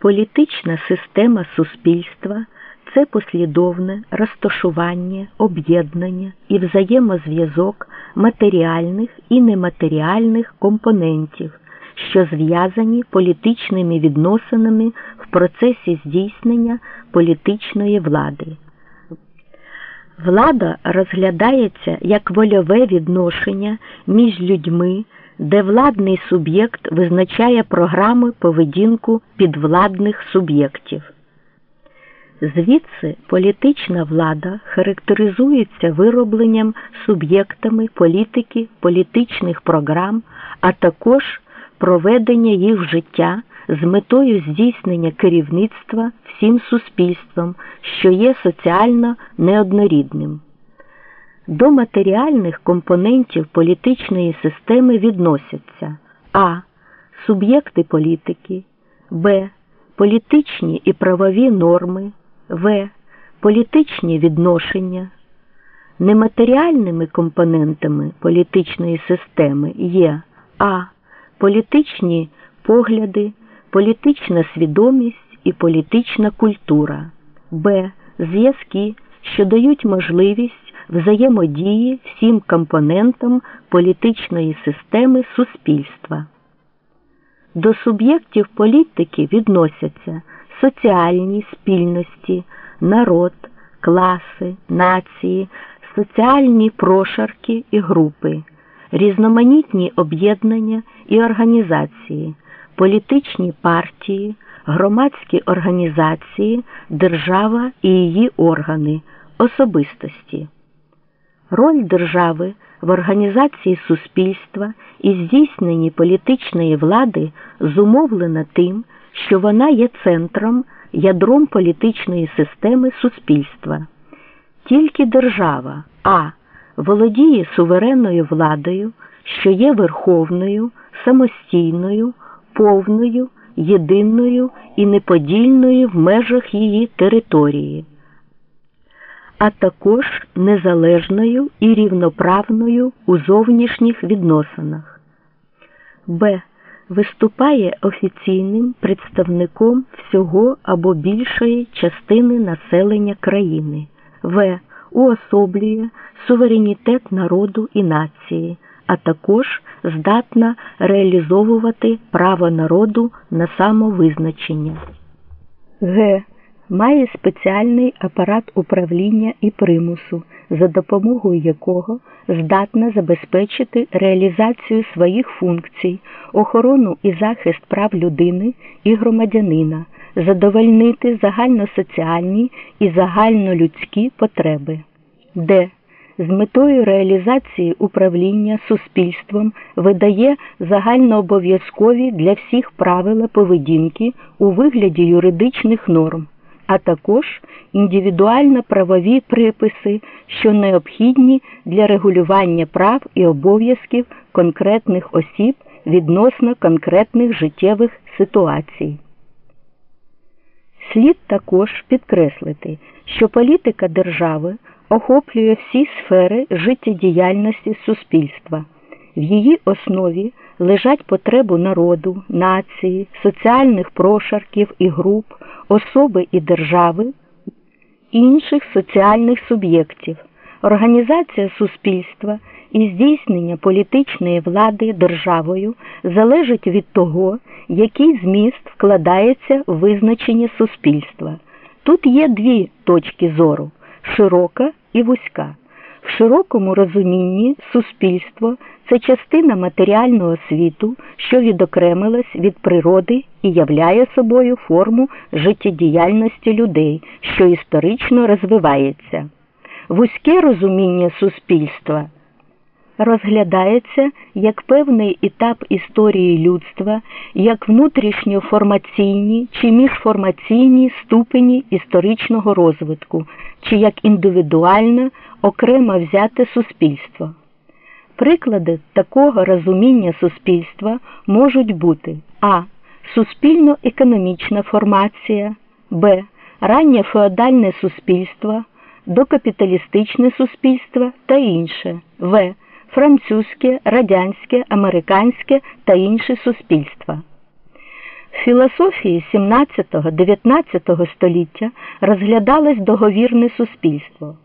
Політична система суспільства це послідовне розташування, об'єднання і взаємозв'язок матеріальних і нематеріальних компонентів, що зв'язані політичними відносинами в процесі здійснення політичної влади. Влада розглядається як вольове відношення між людьми, де владний суб'єкт визначає програми поведінку підвладних суб'єктів. Звідси політична влада характеризується виробленням суб'єктами політики політичних програм, а також проведення їх в життя з метою здійснення керівництва всім суспільством, що є соціально неоднорідним. До матеріальних компонентів політичної системи відносяться а. Суб'єкти політики, б. Політичні і правові норми, в. Політичні відношення. Нематеріальними компонентами політичної системи є а. Політичні погляди, політична свідомість і політична культура, б. Зв'язки, що дають можливість взаємодії всім компонентам політичної системи суспільства. До суб'єктів політики відносяться соціальні спільності, народ, класи, нації, соціальні прошарки і групи, різноманітні об'єднання і організації, політичні партії, громадські організації, держава і її органи, особистості. Роль держави в організації суспільства і здійсненні політичної влади зумовлена тим, що вона є центром, ядром політичної системи суспільства. Тільки держава А володіє суверенною владою, що є верховною, самостійною, повною, єдиною і неподільною в межах її території а також незалежною і рівноправною у зовнішніх відносинах. Б. Виступає офіційним представником всього або більшої частини населення країни, В. Уособлює суверенітет народу і нації, а також здатна реалізовувати право народу на самовизначення. Г має спеціальний апарат управління і примусу, за допомогою якого здатна забезпечити реалізацію своїх функцій, охорону і захист прав людини і громадянина, задовольнити загальносоціальні і загальнолюдські потреби, де з метою реалізації управління суспільством видає загальнообов'язкові для всіх правила поведінки у вигляді юридичних норм а також індивідуально-правові приписи, що необхідні для регулювання прав і обов'язків конкретних осіб відносно конкретних життєвих ситуацій. Слід також підкреслити, що політика держави охоплює всі сфери життєдіяльності суспільства. В її основі лежать потреби народу, нації, соціальних прошарків і груп, особи і держави, інших соціальних суб'єктів, організація суспільства і здійснення політичної влади державою залежить від того, який зміст вкладається в визначення суспільства. Тут є дві точки зору широка і вузька. В широкому розумінні суспільство це частина матеріального світу, що відокремилась від природи і являє собою форму життєдіяльності людей, що історично розвивається. Вузьке розуміння суспільства розглядається як певний етап історії людства, як внутрішньоформаційні чи міжформаційні ступені історичного розвитку, чи як індивідуальне окремо взяте суспільство. Приклади такого розуміння суспільства можуть бути а. Суспільно-економічна формація, б. Раннє феодальне суспільство, докапіталістичне суспільство та інше, в. Французьке, радянське, американське та інші суспільства. В філософії 17-19 століття розглядалось договірне суспільство.